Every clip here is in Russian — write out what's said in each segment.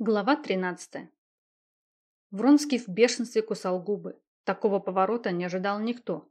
Глава 13. Вронский в бешенстве кусал губы. Такого поворота не ожидал никто.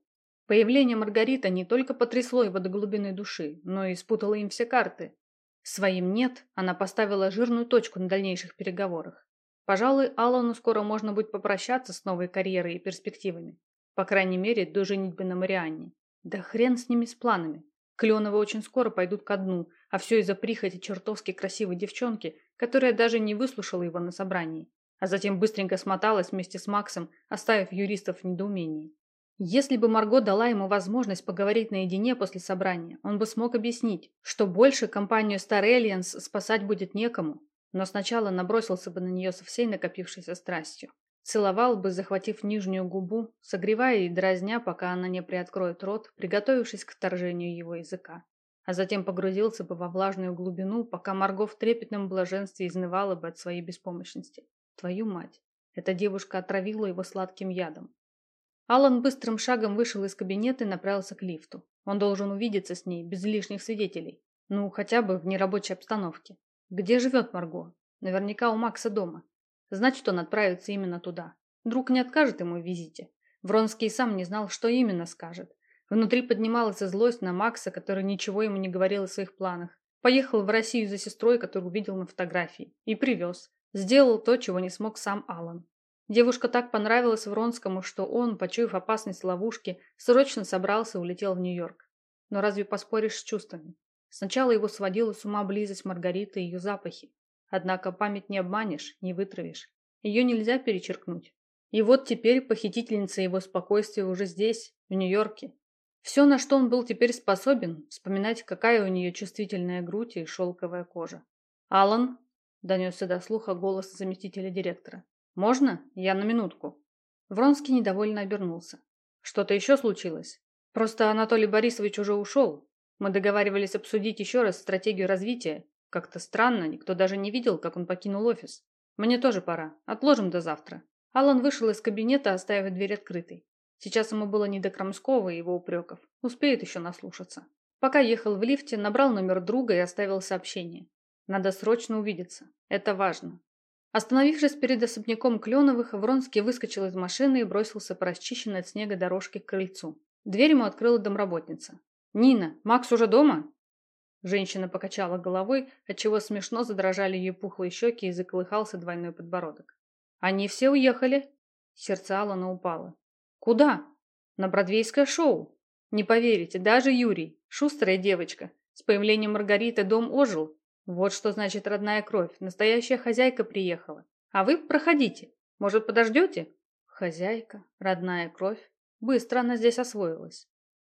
Появление Маргарита не только потрясло его до глубины души, но и спутало им все карты. Своим «нет» она поставила жирную точку на дальнейших переговорах. Пожалуй, Аллану скоро можно будет попрощаться с новой карьерой и перспективами. По крайней мере, до женитьбы на Марианне. Да хрен с ними с планами. Кленовы очень скоро пойдут ко дну, а все из-за прихоти чертовски красивой девчонки, которая даже не выслушала его на собрании, а затем быстренько смоталась вместе с Максом, оставив юристов в недоумении. Если бы Марго дала ему возможность поговорить наедине после собрания, он бы смог объяснить, что больше компанию Star Aliens спасать будет некому, но сначала набросился бы на нее со всей накопившейся страстью. Целовал бы, захватив нижнюю губу, согревая и дразня, пока она не приоткроет рот, приготовившись к вторжению его языка а затем погрузился бы во влажную глубину, пока Марго в трепетном блаженстве изнывала бы от своей беспомощности. Твою мать! Эта девушка отравила его сладким ядом. Алан быстрым шагом вышел из кабинета и направился к лифту. Он должен увидеться с ней без лишних свидетелей. Ну, хотя бы в нерабочей обстановке. Где живет Марго? Наверняка у Макса дома. Значит, он отправится именно туда. Друг не откажет ему в визите. Вронский сам не знал, что именно скажет. Внутри поднималась злость на Макса, который ничего ему не говорил о своих планах. Поехал в Россию за сестрой, которую увидел на фотографии. И привез. Сделал то, чего не смог сам Алан. Девушка так понравилась Вронскому, что он, почуяв опасность ловушки, срочно собрался и улетел в Нью-Йорк. Но разве поспоришь с чувствами? Сначала его сводила с ума близость Маргариты и ее запахи. Однако память не обманешь, не вытравишь. Ее нельзя перечеркнуть. И вот теперь похитительница его спокойствия уже здесь, в Нью-Йорке, все, на что он был теперь способен, вспоминать, какая у нее чувствительная грудь и шелковая кожа. «Алан», – донесся до слуха голос заместителя директора. «Можно? Я на минутку». Вронский недовольно обернулся. «Что-то еще случилось? Просто Анатолий Борисович уже ушел. Мы договаривались обсудить еще раз стратегию развития. Как-то странно, никто даже не видел, как он покинул офис. Мне тоже пора. Отложим до завтра». Алан вышел из кабинета, оставив дверь открытой. Сейчас ему было не до Крамского и его упреков. Успеет еще наслушаться. Пока ехал в лифте, набрал номер друга и оставил сообщение. Надо срочно увидеться. Это важно. Остановившись перед особняком Кленовых, Вронский выскочил из машины и бросился по расчищенной от снега дорожке к крыльцу. Дверь ему открыла домработница. «Нина, Макс уже дома?» Женщина покачала головой, отчего смешно задрожали ее пухлые щеки и заколыхался двойной подбородок. «Они все уехали?» Сердце Алана упало. Куда? На бродвейское шоу. Не поверите, даже Юрий, шустрая девочка. С появлением Маргариты дом ожил. Вот что значит родная кровь. Настоящая хозяйка приехала. А вы проходите. Может, подождете? Хозяйка, родная кровь. Быстро она здесь освоилась.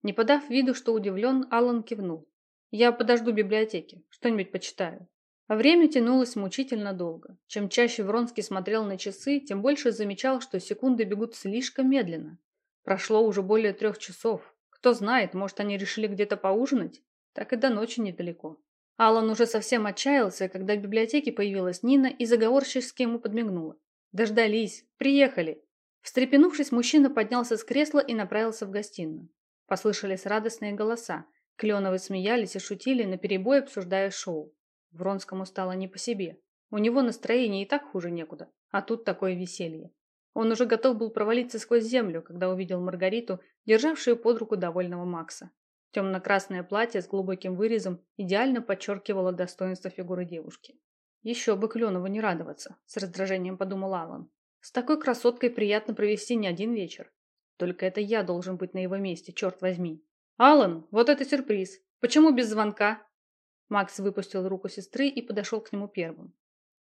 Не подав виду, что удивлен, Аллан кивнул. Я подожду в библиотеке, что-нибудь почитаю. А время тянулось мучительно долго. Чем чаще Вронский смотрел на часы, тем больше замечал, что секунды бегут слишком медленно. Прошло уже более трех часов. Кто знает, может, они решили где-то поужинать? Так и до ночи недалеко. Алан уже совсем отчаялся, когда в библиотеке появилась Нина и заговорчески ему подмигнула. «Дождались! Приехали!» Встрепенувшись, мужчина поднялся с кресла и направился в гостиную. Послышались радостные голоса. Кленовы смеялись и шутили, наперебой обсуждая шоу. Вронскому стало не по себе. У него настроение и так хуже некуда, а тут такое веселье. Он уже готов был провалиться сквозь землю, когда увидел Маргариту, державшую под руку довольного Макса. Темно-красное платье с глубоким вырезом идеально подчеркивало достоинство фигуры девушки. Еще бы Кленову не радоваться, с раздражением подумал Алан. С такой красоткой приятно провести не один вечер. Только это я должен быть на его месте, черт возьми. Алан, вот это сюрприз. Почему без звонка? Макс выпустил руку сестры и подошел к нему первым.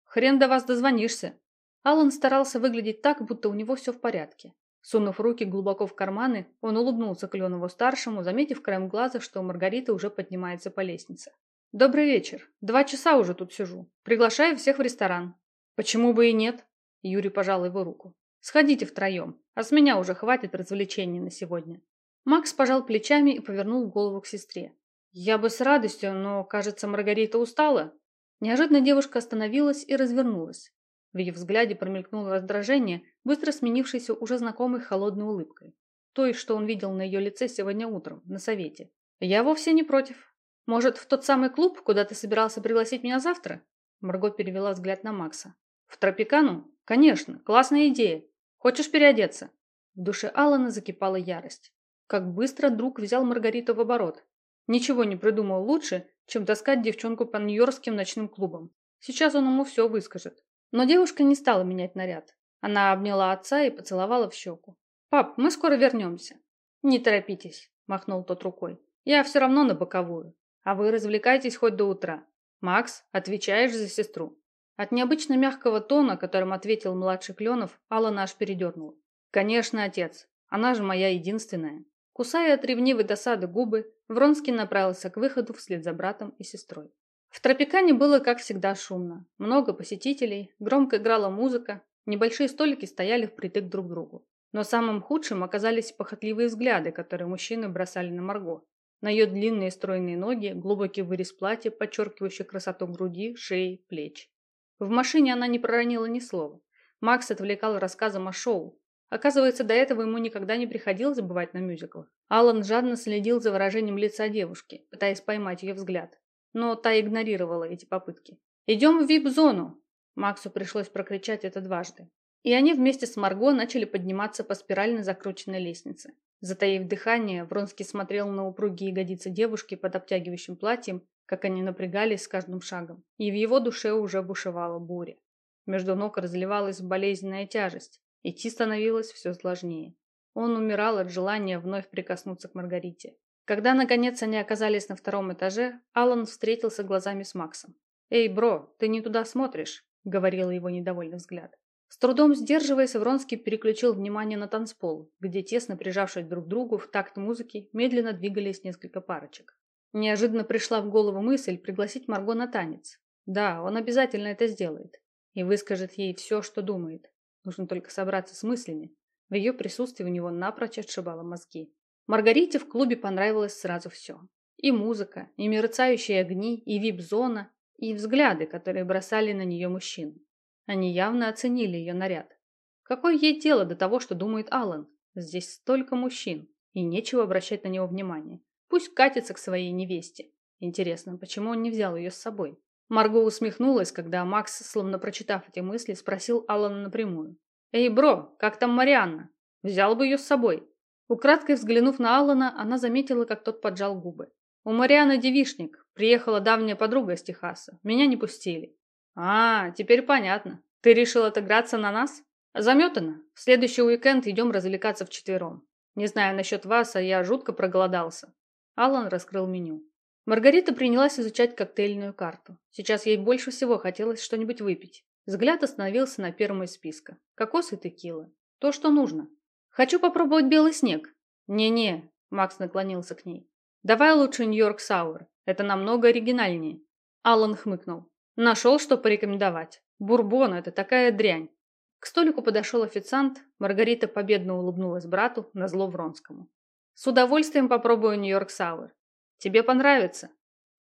«Хрен до вас дозвонишься!» Алан старался выглядеть так, будто у него все в порядке. Сунув руки глубоко в карманы, он улыбнулся Кленову-старшему, заметив краем глаза, что Маргарита уже поднимается по лестнице. «Добрый вечер. Два часа уже тут сижу. Приглашаю всех в ресторан». «Почему бы и нет?» Юрий пожал его руку. «Сходите втроем, а с меня уже хватит развлечений на сегодня». Макс пожал плечами и повернул голову к сестре. «Я бы с радостью, но, кажется, Маргарита устала». Неожиданно девушка остановилась и развернулась. В ее взгляде промелькнуло раздражение, быстро сменившееся уже знакомой холодной улыбкой. Той, что он видел на ее лице сегодня утром, на совете. «Я вовсе не против. Может, в тот самый клуб, куда ты собирался пригласить меня завтра?» Марго перевела взгляд на Макса. В Тропикану? Конечно, классная идея. Хочешь переодеться? В душе Алана закипала ярость. Как быстро друг взял Маргариту в оборот. Ничего не придумал лучше, чем таскать девчонку по нью-йоркским ночным клубам. Сейчас он ему все выскажет. Но девушка не стала менять наряд. Она обняла отца и поцеловала в щеку. «Пап, мы скоро вернемся». «Не торопитесь», – махнул тот рукой. «Я все равно на боковую. А вы развлекайтесь хоть до утра. Макс, отвечаешь за сестру». От необычно мягкого тона, которым ответил младший Кленов, Алла наш передернула. «Конечно, отец. Она же моя единственная». Кусая от ревнивой досады губы, Вронский направился к выходу вслед за братом и сестрой. В Тропикане было, как всегда, шумно. Много посетителей, громко играла музыка, небольшие столики стояли впритык друг к другу. Но самым худшим оказались похотливые взгляды, которые мужчины бросали на Марго. На ее длинные стройные ноги, глубокий вырез платья, подчеркивающий красоту груди, шеи, плеч. В машине она не проронила ни слова. Макс отвлекал рассказом о шоу. Оказывается, до этого ему никогда не приходилось бывать на мюзиклах. Алан жадно следил за выражением лица девушки, пытаясь поймать ее взгляд. Но та игнорировала эти попытки. «Идем в вип-зону!» Максу пришлось прокричать это дважды. И они вместе с Марго начали подниматься по спирально закрученной лестнице. Затаив дыхание, Вронский смотрел на упругие ягодицы девушки под обтягивающим платьем как они напрягались с каждым шагом, и в его душе уже бушевала буря. Между ног разливалась болезненная тяжесть, идти становилось все сложнее. Он умирал от желания вновь прикоснуться к Маргарите. Когда, наконец, они оказались на втором этаже, Алан встретился глазами с Максом. «Эй, бро, ты не туда смотришь», — говорил его недовольный взгляд. С трудом сдерживаясь, Вронский переключил внимание на танцпол, где, тесно прижавшись друг к другу в такт музыки, медленно двигались несколько парочек. Неожиданно пришла в голову мысль пригласить Марго на танец. Да, он обязательно это сделает. И выскажет ей все, что думает. Нужно только собраться с мыслями. В ее присутствии у него напрочь отшибало мозги. Маргарите в клубе понравилось сразу все. И музыка, и мерцающие огни, и вип-зона, и взгляды, которые бросали на нее мужчины. Они явно оценили ее наряд. Какое ей дело до того, что думает Аллан? Здесь столько мужчин, и нечего обращать на него внимание. Пусть катится к своей невесте. Интересно, почему он не взял ее с собой? Марго усмехнулась, когда Макс, словно прочитав эти мысли, спросил Алана напрямую. «Эй, бро, как там Марианна? Взял бы ее с собой?» Украдкой взглянув на Алана, она заметила, как тот поджал губы. «У Марианы девишник. Приехала давняя подруга из Техаса. Меня не пустили». «А, теперь понятно. Ты решил отыграться на нас?» «Заметано. В следующий уикенд идем развлекаться вчетвером. Не знаю насчет вас, а я жутко проголодался. Алан раскрыл меню. Маргарита принялась изучать коктейльную карту. Сейчас ей больше всего хотелось что-нибудь выпить. Взгляд остановился на первом из списка. Кокос и текила. То, что нужно. Хочу попробовать белый снег. Не-не, Макс наклонился к ней. Давай лучше Нью-Йорк Сауэр. Это намного оригинальнее. Алан хмыкнул. Нашел, что порекомендовать. Бурбон – это такая дрянь. К столику подошел официант. Маргарита победно улыбнулась брату, на зло Вронскому. С удовольствием попробую Нью-Йорк Сауэр. Тебе понравится.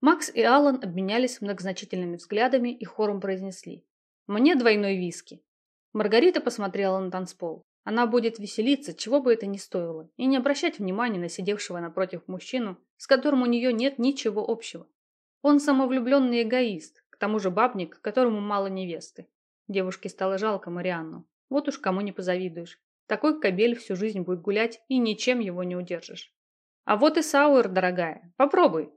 Макс и Алан обменялись многозначительными взглядами и хором произнесли. Мне двойной виски. Маргарита посмотрела на танцпол. Она будет веселиться, чего бы это ни стоило, и не обращать внимания на сидевшего напротив мужчину, с которым у нее нет ничего общего. Он самовлюбленный эгоист, к тому же бабник, которому мало невесты. Девушке стало жалко Марианну. Вот уж кому не позавидуешь. Такой кобель всю жизнь будет гулять, и ничем его не удержишь. А вот и сауэр, дорогая. Попробуй.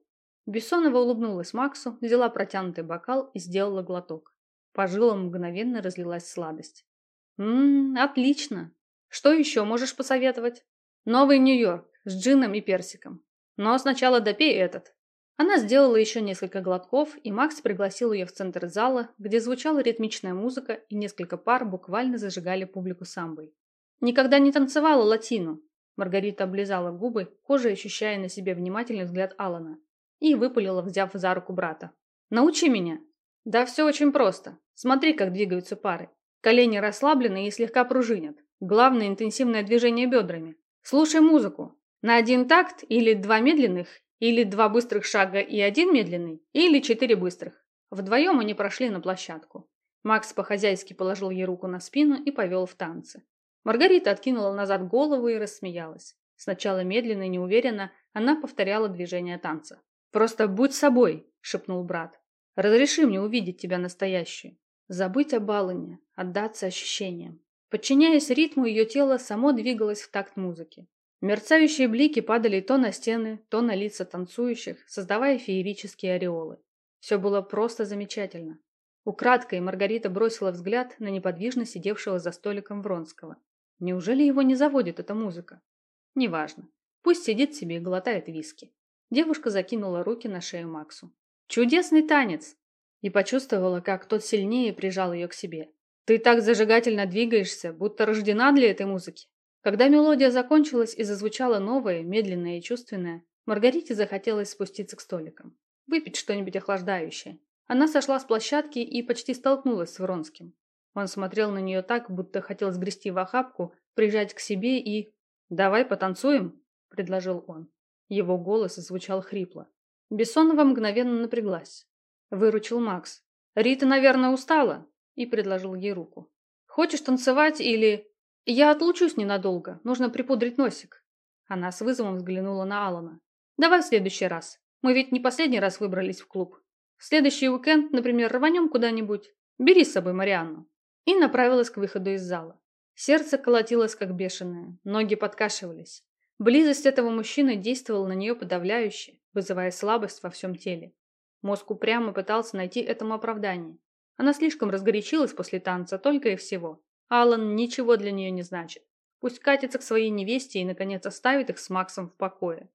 Бессонова улыбнулась Максу, взяла протянутый бокал и сделала глоток. По жилам мгновенно разлилась сладость. «Ммм, отлично. Что еще можешь посоветовать?» «Новый Нью-Йорк с джином и персиком. Но сначала допей этот». Она сделала еще несколько глотков, и Макс пригласил ее в центр зала, где звучала ритмичная музыка, и несколько пар буквально зажигали публику самбой. Никогда не танцевала латину. Маргарита облизала губы, кожа ощущая на себе внимательный взгляд Алана, и выпалила, взяв за руку брата. «Научи меня!» «Да все очень просто. Смотри, как двигаются пары. Колени расслаблены и слегка пружинят. Главное – интенсивное движение бедрами. Слушай музыку. На один такт или два медленных, или два быстрых шага и один медленный, или четыре быстрых. Вдвоем они прошли на площадку. Макс по-хозяйски положил ей руку на спину и повел в танцы. Маргарита откинула назад голову и рассмеялась. Сначала медленно и неуверенно она повторяла движение танца. «Просто будь собой», – шепнул брат. «Разреши мне увидеть тебя настоящую. Забыть об Алане, отдаться ощущениям. Подчиняясь ритму, ее тело само двигалось в такт музыки. Мерцающие блики падали то на стены, то на лица танцующих, создавая феерические ореолы. Все было просто замечательно. Украдкой Маргарита бросила взгляд на неподвижно сидевшего за столиком Вронского. Неужели его не заводит эта музыка? Неважно. Пусть сидит себе и глотает виски. Девушка закинула руки на шею Максу. «Чудесный танец!» И почувствовала, как тот сильнее прижал ее к себе. «Ты так зажигательно двигаешься, будто рождена для этой музыки. Когда мелодия закончилась и зазвучала новая, медленная и чувственная, Маргарите захотелось спуститься к столикам. Выпить что-нибудь охлаждающее. Она сошла с площадки и почти столкнулась с Вронским. Он смотрел на нее так, будто хотел сгрести в охапку, прижать к себе и... «Давай потанцуем?» – предложил он. Его голос звучал хрипло. Бессонова мгновенно напряглась. Выручил Макс. «Рита, наверное, устала?» и предложил ей руку. «Хочешь танцевать или...» «Я отлучусь ненадолго, нужно припудрить носик». Она с вызовом взглянула на Алана. «Давай в следующий раз. Мы ведь не последний раз выбрались в клуб. В следующий уикенд, например, рванем куда-нибудь. Бери с собой Марианну». И направилась к выходу из зала. Сердце колотилось как бешеное, ноги подкашивались. Близость этого мужчины действовала на нее подавляюще, вызывая слабость во всем теле. Мозг упрямо пытался найти этому оправдание. Она слишком разгорячилась после танца только и всего. Алан ничего для нее не значит. Пусть катится к своей невесте и, наконец, оставит их с Максом в покое.